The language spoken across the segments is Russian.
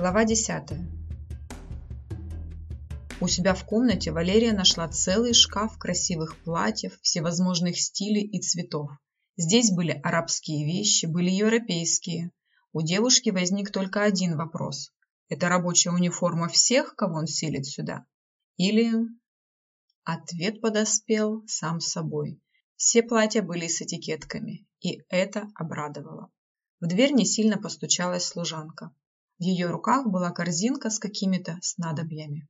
Глава 10. У себя в комнате Валерия нашла целый шкаф красивых платьев всевозможных стилей и цветов. Здесь были арабские вещи, были европейские. У девушки возник только один вопрос. Это рабочая униформа всех, кого он селит сюда? Или... Ответ подоспел сам собой. Все платья были с этикетками, и это обрадовало. В дверь не сильно постучалась служанка. В ее руках была корзинка с какими-то снадобьями.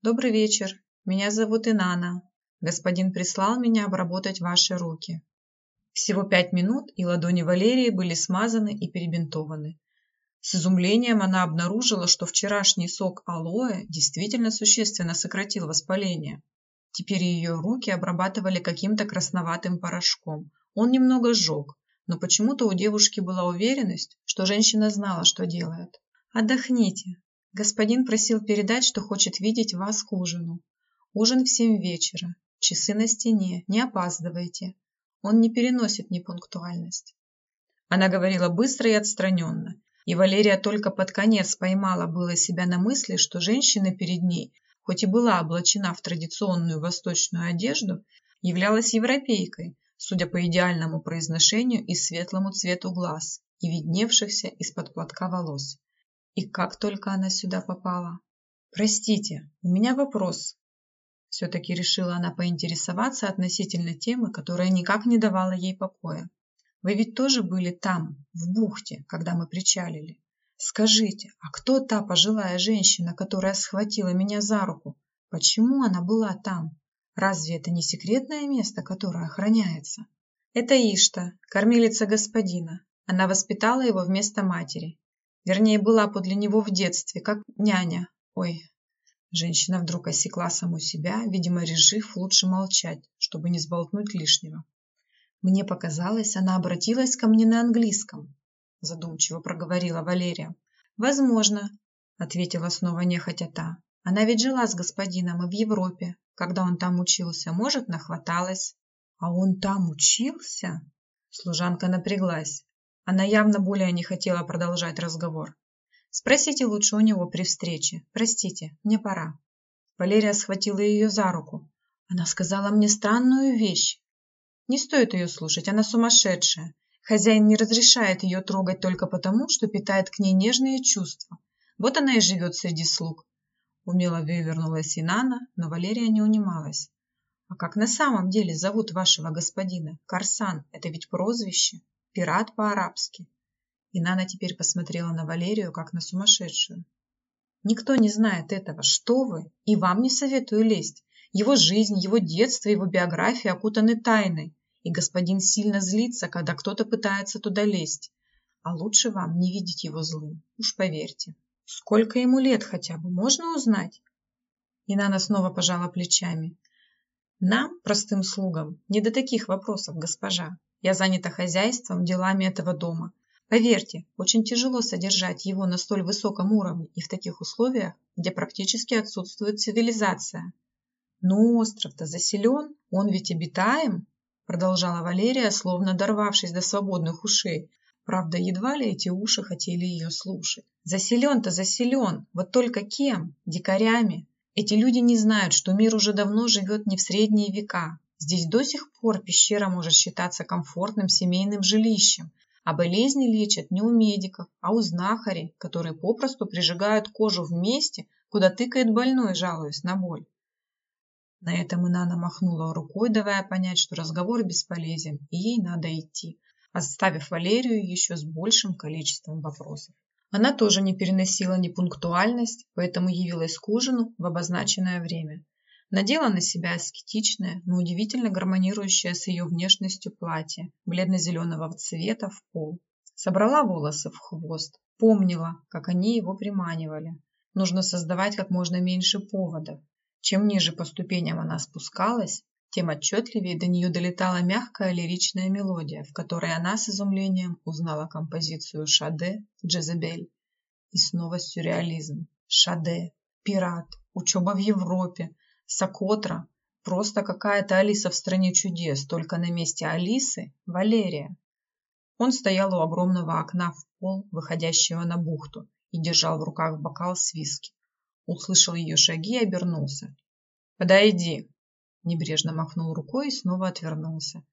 «Добрый вечер. Меня зовут Инана. Господин прислал меня обработать ваши руки». Всего пять минут, и ладони Валерии были смазаны и перебинтованы. С изумлением она обнаружила, что вчерашний сок алоэ действительно существенно сократил воспаление. Теперь ее руки обрабатывали каким-то красноватым порошком. Он немного сжег, но почему-то у девушки была уверенность, что женщина знала, что делает. Отдохните. Господин просил передать, что хочет видеть вас к ужину. Ужин в семь вечера. Часы на стене. Не опаздывайте. Он не переносит непунктуальность. Она говорила быстро и отстраненно. И Валерия только под конец поймала было себя на мысли, что женщина перед ней, хоть и была облачена в традиционную восточную одежду, являлась европейкой, судя по идеальному произношению и светлому цвету глаз и видневшихся из-под платка волос. И как только она сюда попала? Простите, у меня вопрос. Все-таки решила она поинтересоваться относительно темы, которая никак не давала ей покоя. Вы ведь тоже были там, в бухте, когда мы причалили. Скажите, а кто та пожилая женщина, которая схватила меня за руку? Почему она была там? Разве это не секретное место, которое охраняется? Это Ишта, кормилица господина. Она воспитала его вместо матери Вернее, была подле него в детстве, как няня. Ой, женщина вдруг осекла саму себя, видимо, решив лучше молчать, чтобы не сболтнуть лишнего. Мне показалось, она обратилась ко мне на английском, задумчиво проговорила Валерия. Возможно, ответила снова нехотя та. Она ведь жила с господином и в Европе, когда он там учился, может, нахваталась. А он там учился? Служанка напряглась. Она явно более не хотела продолжать разговор. Спросите лучше у него при встрече. Простите, мне пора. Валерия схватила ее за руку. Она сказала мне странную вещь. Не стоит ее слушать, она сумасшедшая. Хозяин не разрешает ее трогать только потому, что питает к ней нежные чувства. Вот она и живет среди слуг. Умело вывернулась Инана, но Валерия не унималась. А как на самом деле зовут вашего господина? Карсан, это ведь прозвище. Пират по-арабски. И Нана теперь посмотрела на Валерию, как на сумасшедшую. Никто не знает этого. Что вы? И вам не советую лезть. Его жизнь, его детство, его биография окутаны тайной. И господин сильно злится, когда кто-то пытается туда лезть. А лучше вам не видеть его злым. Уж поверьте. Сколько ему лет хотя бы, можно узнать? И Нана снова пожала плечами. Нам, простым слугам, не до таких вопросов, госпожа. Я занята хозяйством, делами этого дома. Поверьте, очень тяжело содержать его на столь высоком уровне и в таких условиях, где практически отсутствует цивилизация. Но остров-то заселен, он ведь обитаем, продолжала Валерия, словно дорвавшись до свободных ушей. Правда, едва ли эти уши хотели ее слушать. Заселен-то заселен, вот только кем? Дикарями. Эти люди не знают, что мир уже давно живет не в средние века, Здесь до сих пор пещера может считаться комфортным семейным жилищем, а болезни лечат не у медиков, а у знахарей, которые попросту прижигают кожу в месте, куда тыкает больной, жалуясь на боль. На этом Инана махнула рукой, давая понять, что разговор бесполезен, и ей надо идти, оставив Валерию еще с большим количеством вопросов. Она тоже не переносила непунктуальность, поэтому явилась к ужину в обозначенное время. Надела на себя аскетичное, но удивительно гармонирующее с ее внешностью платье бледно-зеленого цвета в пол. Собрала волосы в хвост. Помнила, как они его приманивали. Нужно создавать как можно меньше поводов. Чем ниже по ступеням она спускалась, тем отчетливее до нее долетала мягкая лиричная мелодия, в которой она с изумлением узнала композицию Шаде «Джезебель». И снова сюрреализм. Шаде, пират, учеба в Европе, Сокотра. Просто какая-то Алиса в стране чудес, только на месте Алисы – Валерия. Он стоял у огромного окна в пол, выходящего на бухту, и держал в руках бокал с виски. Услышал ее шаги и обернулся. «Подойди!» Небрежно махнул рукой и снова отвернулся.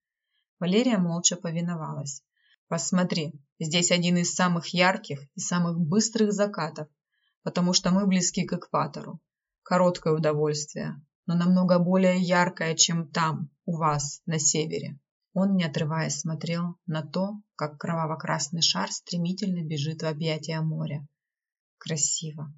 Валерия молча повиновалась. «Посмотри, здесь один из самых ярких и самых быстрых закатов, потому что мы близки к экватору. Короткое удовольствие, но намного более яркое, чем там, у вас, на севере». Он, не отрываясь, смотрел на то, как кроваво-красный шар стремительно бежит в объятия моря. Красиво.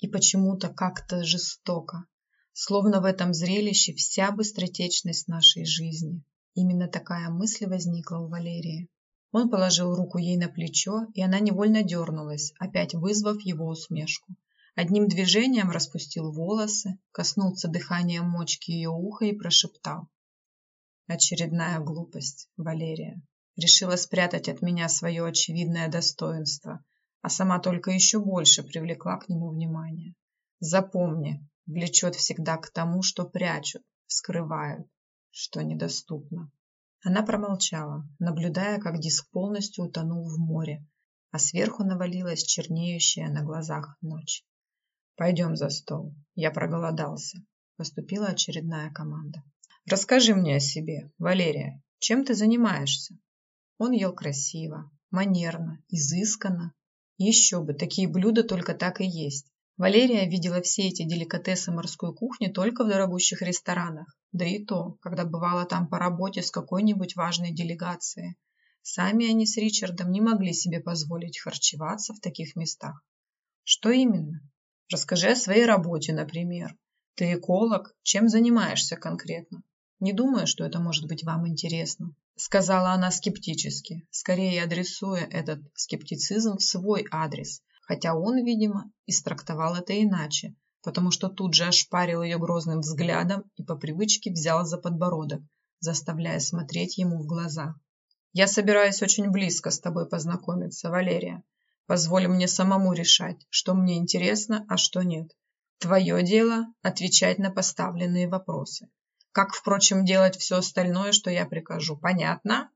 И почему-то как-то жестоко. Словно в этом зрелище вся быстротечность нашей жизни. Именно такая мысль возникла у Валерии. Он положил руку ей на плечо, и она невольно дернулась, опять вызвав его усмешку. Одним движением распустил волосы, коснулся дыханием мочки ее уха и прошептал. Очередная глупость, Валерия. Решила спрятать от меня свое очевидное достоинство, а сама только еще больше привлекла к нему внимание. Запомни, влечет всегда к тому, что прячут, скрывают, что недоступно. Она промолчала, наблюдая, как диск полностью утонул в море, а сверху навалилась чернеющая на глазах ночь. «Пойдем за стол, я проголодался», – поступила очередная команда. Расскажи мне о себе, Валерия. Чем ты занимаешься? Он ел красиво, манерно, изысканно. Еще бы, такие блюда только так и есть. Валерия видела все эти деликатесы морской кухни только в дорогущих ресторанах, да и то, когда бывала там по работе с какой-нибудь важной делегацией. Сами они с Ричардом не могли себе позволить харчеваться в таких местах. Что именно? Расскажи о своей работе, например. Ты эколог, чем занимаешься конкретно? Не думаю, что это может быть вам интересно, сказала она скептически, скорее адресуя этот скептицизм в свой адрес, хотя он, видимо, истрактовал это иначе, потому что тут же ошпарил ее грозным взглядом и по привычке взял за подбородок, заставляя смотреть ему в глаза. «Я собираюсь очень близко с тобой познакомиться, Валерия. Позволь мне самому решать, что мне интересно, а что нет. Твое дело – отвечать на поставленные вопросы. Как, впрочем, делать все остальное, что я прикажу. Понятно?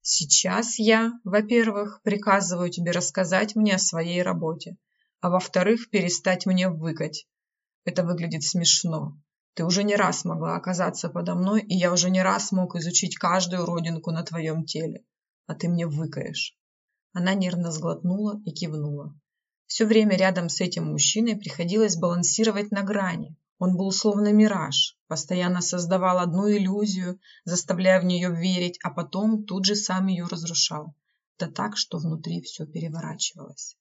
Сейчас я, во-первых, приказываю тебе рассказать мне о своей работе, а во-вторых, перестать мне выкать. Это выглядит смешно. Ты уже не раз могла оказаться подо мной, и я уже не раз мог изучить каждую родинку на твоем теле. А ты мне выкаешь. Она нервно сглотнула и кивнула. Все время рядом с этим мужчиной приходилось балансировать на грани. Он был словно мираж, постоянно создавал одну иллюзию, заставляя в нее верить, а потом тут же сам ее разрушал. Да так, что внутри все переворачивалось.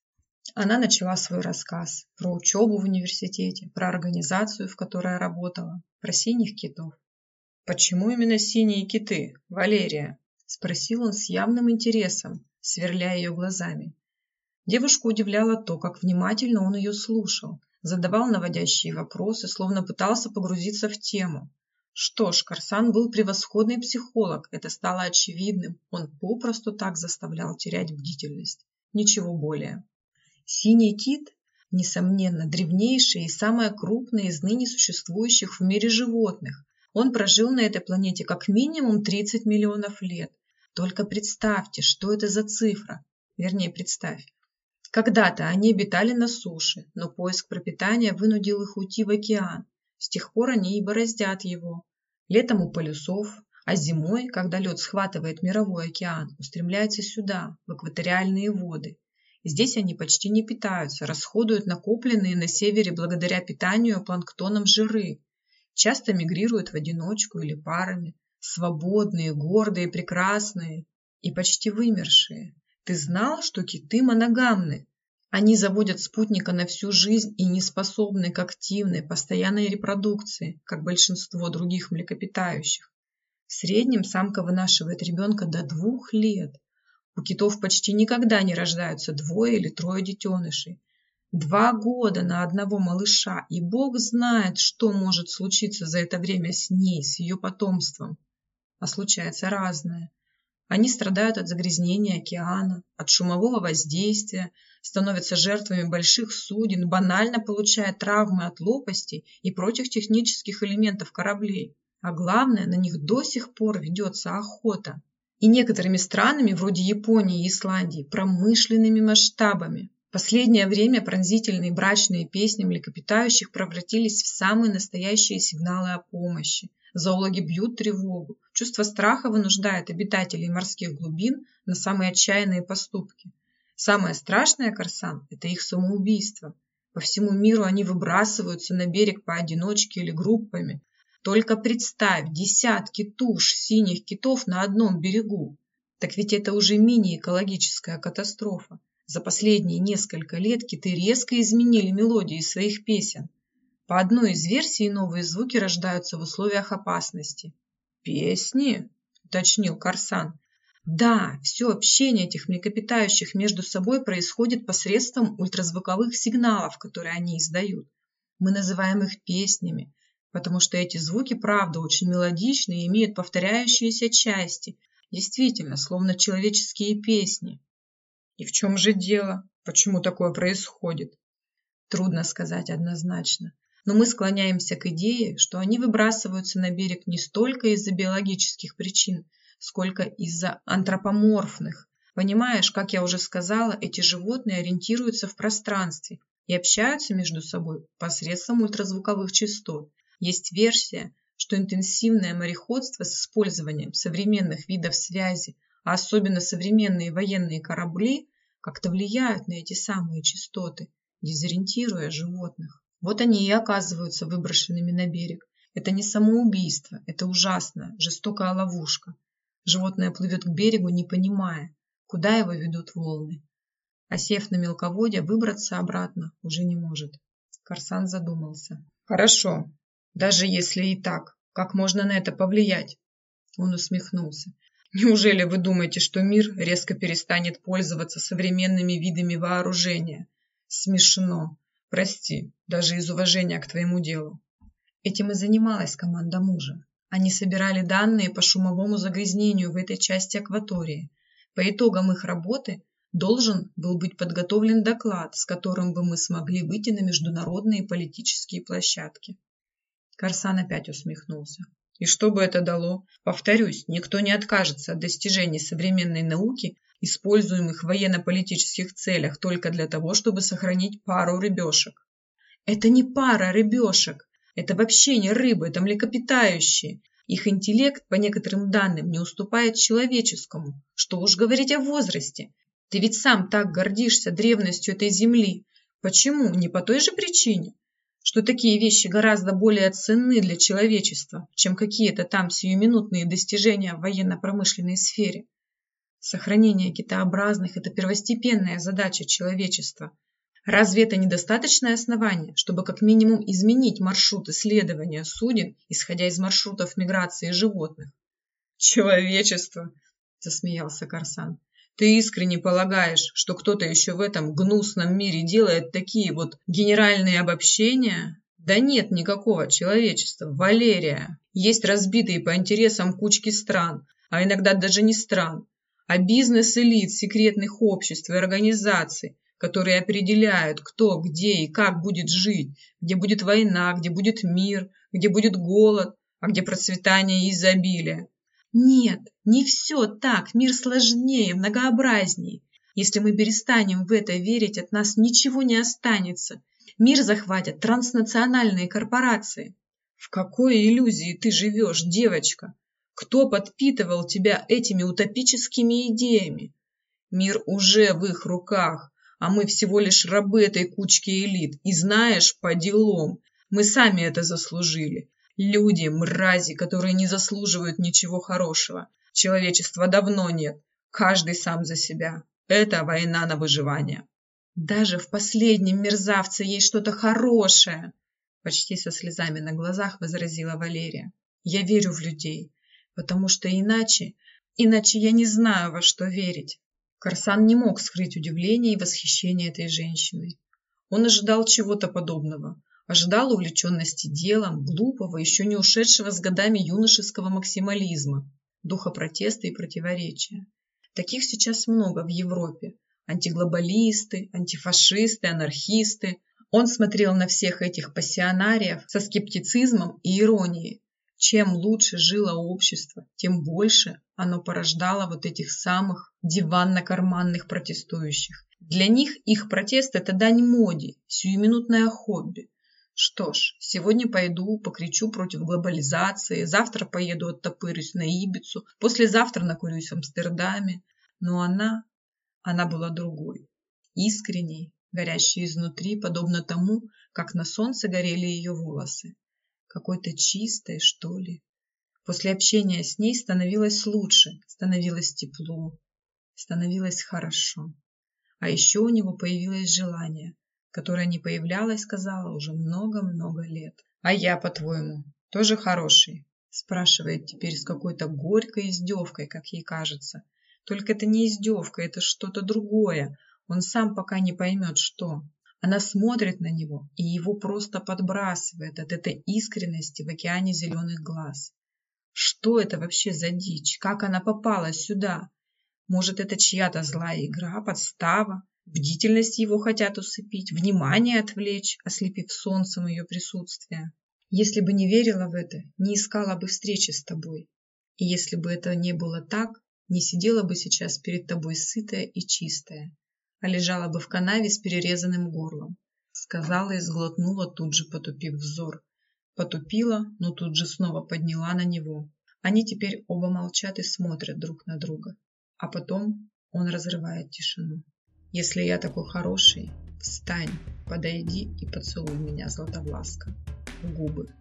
Она начала свой рассказ про учебу в университете, про организацию, в которой работала, про синих китов. «Почему именно синие киты, Валерия?» – спросил он с явным интересом, сверляя ее глазами. Девушку удивляло то, как внимательно он ее слушал, задавал наводящие вопросы, словно пытался погрузиться в тему. Что ж, Корсан был превосходный психолог, это стало очевидным. Он попросту так заставлял терять бдительность. Ничего более. Синий кит, несомненно, древнейший и самое крупное из ныне существующих в мире животных. Он прожил на этой планете как минимум 30 миллионов лет. Только представьте, что это за цифра. Вернее, представь, когда-то они обитали на суше, но поиск пропитания вынудил их уйти в океан. С тех пор они и бороздят его. Летом у полюсов, а зимой, когда лед схватывает мировой океан, устремляются сюда, в экваториальные воды. Здесь они почти не питаются, расходуют накопленные на севере благодаря питанию планктоном жиры. Часто мигрируют в одиночку или парами. Свободные, гордые, прекрасные и почти вымершие. Ты знал, что киты моногамны? Они заводят спутника на всю жизнь и не способны к активной, постоянной репродукции, как большинство других млекопитающих. В среднем самка вынашивает ребенка до двух лет. У китов почти никогда не рождаются двое или трое детенышей. Два года на одного малыша, и Бог знает, что может случиться за это время с ней, с ее потомством. А случается разное. Они страдают от загрязнения океана, от шумового воздействия, становятся жертвами больших суден, банально получая травмы от лопастей и прочих технических элементов кораблей. А главное, на них до сих пор ведется охота. И некоторыми странами, вроде Японии и Исландии, промышленными масштабами. Последнее время пронзительные брачные песни млекопитающих превратились в самые настоящие сигналы о помощи. Зоологи бьют тревогу. Чувство страха вынуждает обитателей морских глубин на самые отчаянные поступки. Самое страшное, Корсан, это их самоубийство. По всему миру они выбрасываются на берег поодиночке или группами. Только представь, десятки туш синих китов на одном берегу. Так ведь это уже мини-экологическая катастрофа. За последние несколько лет киты резко изменили мелодии своих песен. По одной из версий новые звуки рождаются в условиях опасности. «Песни?» – уточнил Корсан. Да, все общение этих млекопитающих между собой происходит посредством ультразвуковых сигналов, которые они издают. Мы называем их песнями, потому что эти звуки, правда, очень мелодичны и имеют повторяющиеся части, действительно, словно человеческие песни. И в чем же дело? Почему такое происходит? Трудно сказать однозначно. Но мы склоняемся к идее, что они выбрасываются на берег не столько из-за биологических причин, сколько из-за антропоморфных. Понимаешь, как я уже сказала, эти животные ориентируются в пространстве и общаются между собой посредством ультразвуковых частот. Есть версия, что интенсивное мореходство с использованием современных видов связи а особенно современные военные корабли, как-то влияют на эти самые частоты, дезориентируя животных. Вот они и оказываются выброшенными на берег. Это не самоубийство, это ужасная, жестокая ловушка. Животное плывет к берегу, не понимая, куда его ведут волны. А сев на мелководье, выбраться обратно уже не может. Корсан задумался. Хорошо, даже если и так, как можно на это повлиять? Он усмехнулся. Неужели вы думаете, что мир резко перестанет пользоваться современными видами вооружения? Смешно. Прости, даже из уважения к твоему делу. Этим и занималась команда мужа. Они собирали данные по шумовому загрязнению в этой части акватории. По итогам их работы должен был быть подготовлен доклад, с которым бы мы смогли выйти на международные политические площадки. Корсан опять усмехнулся. И что бы это дало? Повторюсь, никто не откажется от достижений современной науки, используемых в военно-политических целях только для того, чтобы сохранить пару рыбешек. Это не пара рыбешек. Это вообще не рыбы, это млекопитающие. Их интеллект, по некоторым данным, не уступает человеческому. Что уж говорить о возрасте. Ты ведь сам так гордишься древностью этой земли. Почему? Не по той же причине что такие вещи гораздо более ценны для человечества, чем какие-то там сиюминутные достижения в военно-промышленной сфере. Сохранение китообразных – это первостепенная задача человечества. Разве это недостаточное основание, чтобы как минимум изменить маршрут исследования суден, исходя из маршрутов миграции животных? «Человечество!» – засмеялся Корсан. Ты искренне полагаешь, что кто-то еще в этом гнусном мире делает такие вот генеральные обобщения? Да нет никакого человечества, Валерия. Есть разбитые по интересам кучки стран, а иногда даже не стран, а бизнес-элит секретных обществ и организаций, которые определяют, кто, где и как будет жить, где будет война, где будет мир, где будет голод, а где процветание и изобилие. Нет, не все так, мир сложнее, многообразнее. Если мы перестанем в это верить, от нас ничего не останется. Мир захватят транснациональные корпорации. В какой иллюзии ты живешь, девочка? Кто подпитывал тебя этими утопическими идеями? Мир уже в их руках, а мы всего лишь рабы этой кучки элит. И знаешь, по делам, мы сами это заслужили. Люди, мрази, которые не заслуживают ничего хорошего. Человечества давно нет. Каждый сам за себя. Это война на выживание. Даже в последнем мерзавце есть что-то хорошее. Почти со слезами на глазах возразила Валерия. Я верю в людей, потому что иначе, иначе я не знаю, во что верить. Корсан не мог скрыть удивление и восхищение этой женщины. Он ожидал чего-то подобного, ожидал увлеченности делом, глупого, еще не ушедшего с годами юношеского максимализма, духа протеста и противоречия. Таких сейчас много в Европе. Антиглобалисты, антифашисты, анархисты. Он смотрел на всех этих пассионариев со скептицизмом и иронией. Чем лучше жило общество, тем больше оно порождало вот этих самых диванно-карманных протестующих. Для них их протест – это дань моде, сиюминутное хобби. Что ж, сегодня пойду, покричу против глобализации, завтра поеду оттопырюсь на Ибицу, послезавтра накурюсь в Амстердаме. Но она, она была другой, искренней, горящей изнутри, подобно тому, как на солнце горели ее волосы. Какой-то чистой, что ли. После общения с ней становилось лучше, становилось тепло, становилось хорошо. А еще у него появилось желание, которое не появлялось, сказала, уже много-много лет. «А я, по-твоему, тоже хороший?» спрашивает теперь с какой-то горькой издевкой, как ей кажется. Только это не издевка, это что-то другое. Он сам пока не поймет, что. Она смотрит на него, и его просто подбрасывает от этой искренности в океане зеленых глаз. Что это вообще за дичь? Как она попала сюда? Может, это чья-то злая игра, подстава? Бдительность его хотят усыпить, внимание отвлечь, ослепив солнцем ее присутствие. Если бы не верила в это, не искала бы встречи с тобой. И если бы это не было так, не сидела бы сейчас перед тобой сытая и чистая, а лежала бы в канаве с перерезанным горлом. Сказала и сглотнула, тут же потупив взор. Потупила, но тут же снова подняла на него. Они теперь оба молчат и смотрят друг на друга. А потом он разрывает тишину. Если я такой хороший, встань, подойди и поцелуй меня, Златовласка, в губы.